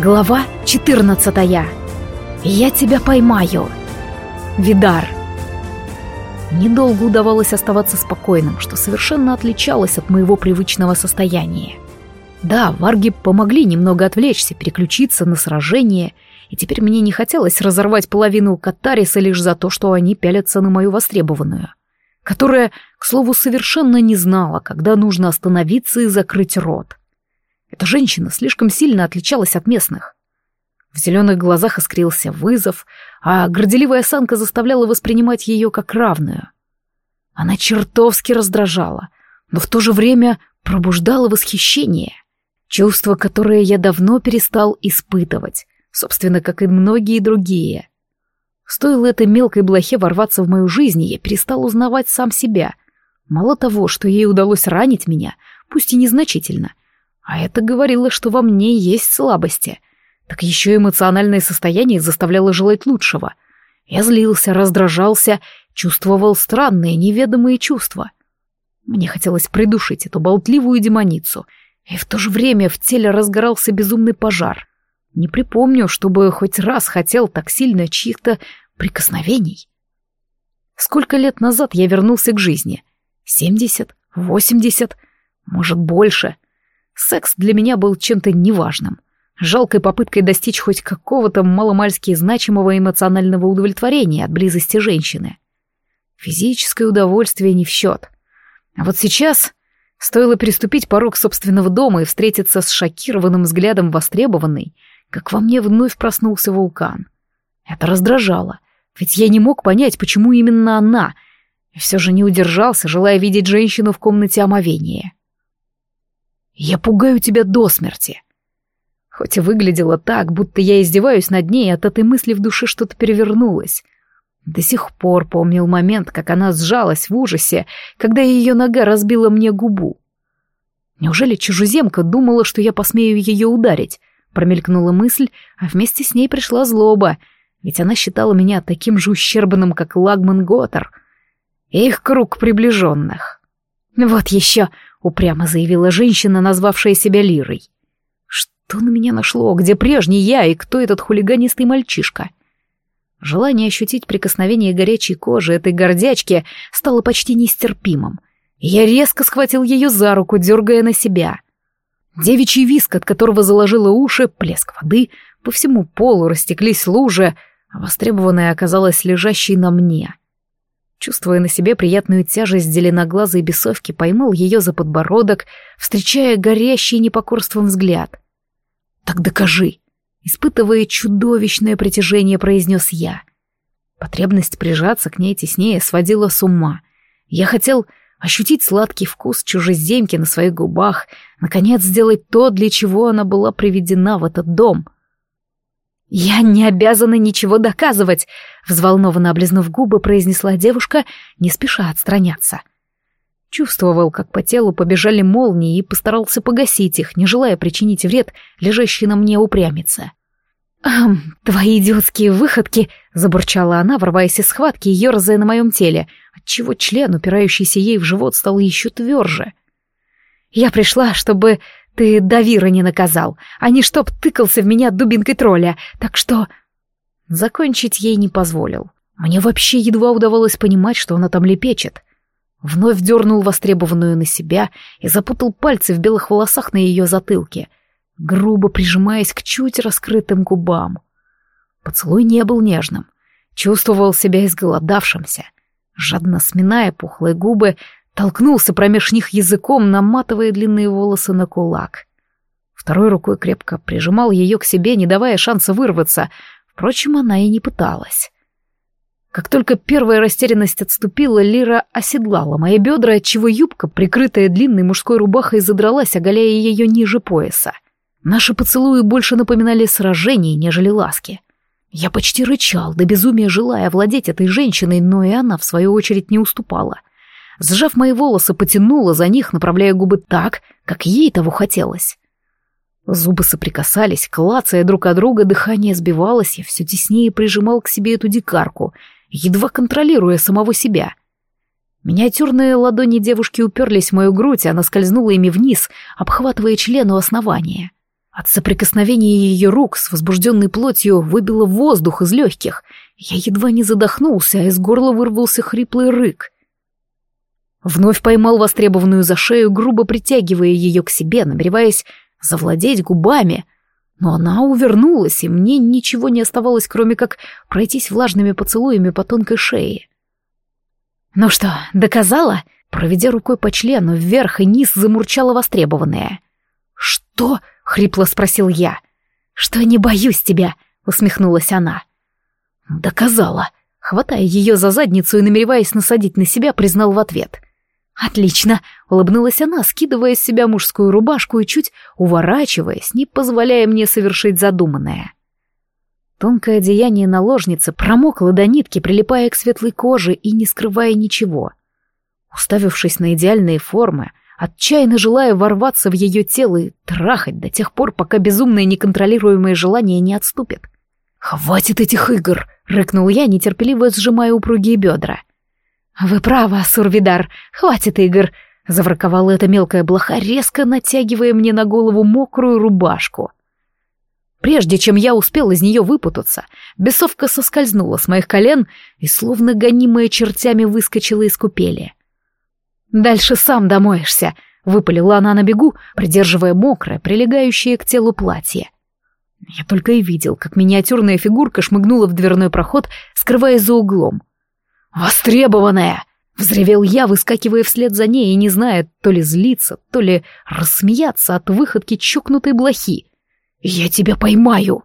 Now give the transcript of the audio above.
Глава 14. Я тебя поймаю. Видар. Недолго удавалось оставаться спокойным, что совершенно отличалось от моего привычного состояния. Да, варги помогли немного отвлечься, переключиться на сражение, и теперь мне не хотелось разорвать половину катариса лишь за то, что они пялятся на мою востребованную, которая, к слову, совершенно не знала, когда нужно остановиться и закрыть рот. Эта женщина слишком сильно отличалась от местных. В зеленых глазах искрился вызов, а горделивая осанка заставляла воспринимать ее как равную. Она чертовски раздражала, но в то же время пробуждала восхищение, чувство, которое я давно перестал испытывать, собственно, как и многие другие. Стоило этой мелкой блохе ворваться в мою жизнь, я перестал узнавать сам себя. Мало того, что ей удалось ранить меня, пусть и незначительно, а это говорило, что во мне есть слабости. Так еще эмоциональное состояние заставляло желать лучшего. Я злился, раздражался, чувствовал странные, неведомые чувства. Мне хотелось придушить эту болтливую демоницу, и в то же время в теле разгорался безумный пожар. Не припомню, чтобы хоть раз хотел так сильно чьих-то прикосновений. Сколько лет назад я вернулся к жизни? Семьдесят? Восемьдесят? Может, больше? — Секс для меня был чем-то неважным, жалкой попыткой достичь хоть какого-то маломальски значимого эмоционального удовлетворения от близости женщины. Физическое удовольствие не в счет. А вот сейчас стоило переступить порог собственного дома и встретиться с шокированным взглядом востребованной, как во мне вновь проснулся вулкан. Это раздражало, ведь я не мог понять, почему именно она, и все же не удержался, желая видеть женщину в комнате омовения. Я пугаю тебя до смерти. Хоть и выглядело так, будто я издеваюсь над ней, от этой мысли в душе что-то перевернулось. До сих пор помнил момент, как она сжалась в ужасе, когда ее нога разбила мне губу. Неужели чужеземка думала, что я посмею ее ударить? Промелькнула мысль, а вместе с ней пришла злоба, ведь она считала меня таким же ущербным, как Лагман Готтер. Их круг приближенных. Вот еще, — упрямо заявила женщина, назвавшая себя Лирой. «Что на меня нашло? Где прежний я и кто этот хулиганистый мальчишка?» Желание ощутить прикосновение горячей кожи этой гордячки стало почти нестерпимым. Я резко схватил ее за руку, дергая на себя. Девичий виск, от которого заложило уши, плеск воды, по всему полу растеклись лужи, а востребованная оказалась лежащей на мне — Чувствуя на себе приятную тяжесть зеленоглазой бесовки, поймал ее за подбородок, встречая горящий непокорством взгляд. «Так докажи!» Испытывая чудовищное притяжение, произнес я. Потребность прижаться к ней теснее сводила с ума. Я хотел ощутить сладкий вкус чужеземки на своих губах, наконец сделать то, для чего она была приведена в этот дом — «Я не обязана ничего доказывать», — взволнованно облизнув губы, произнесла девушка, не спеша отстраняться. Чувствовал, как по телу побежали молнии и постарался погасить их, не желая причинить вред лежащей на мне упрямице. «Ам, твои идиотские выходки!» — забурчала она, врываясь из схватки и ерзая на моем теле, отчего член, упирающийся ей в живот, стал еще тверже. «Я пришла, чтобы ты Давира не наказал, а не чтоб тыкался в меня дубинкой тролля, так что...» Закончить ей не позволил. Мне вообще едва удавалось понимать, что она там лепечет. Вновь дернул востребованную на себя и запутал пальцы в белых волосах на ее затылке, грубо прижимаясь к чуть раскрытым губам. Поцелуй не был нежным. Чувствовал себя изголодавшимся. Жадно сминая пухлые губы, толкнулся промеж них языком, наматывая длинные волосы на кулак. Второй рукой крепко прижимал ее к себе, не давая шанса вырваться. Впрочем, она и не пыталась. Как только первая растерянность отступила, Лира оседлала мои бедра, отчего юбка, прикрытая длинной мужской рубахой, задралась, оголяя ее ниже пояса. Наши поцелуи больше напоминали сражение, нежели ласки. Я почти рычал, до безумия желая овладеть этой женщиной, но и она, в свою очередь, не уступала. Сжав мои волосы, потянула за них, направляя губы так, как ей того хотелось. Зубы соприкасались, клацая друг от друга, дыхание сбивалось, я все теснее прижимал к себе эту дикарку, едва контролируя самого себя. Миниатюрные ладони девушки уперлись в мою грудь, она скользнула ими вниз, обхватывая члену основания. От соприкосновения ее рук с возбужденной плотью выбило воздух из легких. Я едва не задохнулся, а из горла вырвался хриплый рык. Вновь поймал востребованную за шею, грубо притягивая ее к себе, намереваясь завладеть губами. Но она увернулась, и мне ничего не оставалось, кроме как пройтись влажными поцелуями по тонкой шее. «Ну что, доказала?» Проведя рукой по члену, вверх и низ замурчала востребованная. «Что?» — хрипло спросил я. «Что не боюсь тебя?» — усмехнулась она. «Доказала». Хватая ее за задницу и намереваясь насадить на себя, признал в ответ. «Отлично!» — улыбнулась она, скидывая с себя мужскую рубашку и чуть уворачиваясь, не позволяя мне совершить задуманное. Тонкое одеяние наложницы промокло до нитки, прилипая к светлой коже и не скрывая ничего. Уставившись на идеальные формы, отчаянно желая ворваться в ее тело и трахать до тех пор, пока безумное неконтролируемое желание не отступит. «Хватит этих игр!» — рыкнул я, нетерпеливо сжимая упругие бедра. «Вы правы, Сурвидар, хватит игр!» — заворковала эта мелкая блоха, резко натягивая мне на голову мокрую рубашку. Прежде чем я успел из нее выпутаться, бесовка соскользнула с моих колен и, словно гонимая чертями, выскочила из купели. «Дальше сам домоешься», — выпалила она на бегу, придерживая мокрое, прилегающее к телу платье. Я только и видел, как миниатюрная фигурка шмыгнула в дверной проход, скрываясь за углом. «Востребованная!» — взревел я, выскакивая вслед за ней и не зная, то ли злиться, то ли рассмеяться от выходки чокнутой блохи. «Я тебя поймаю!»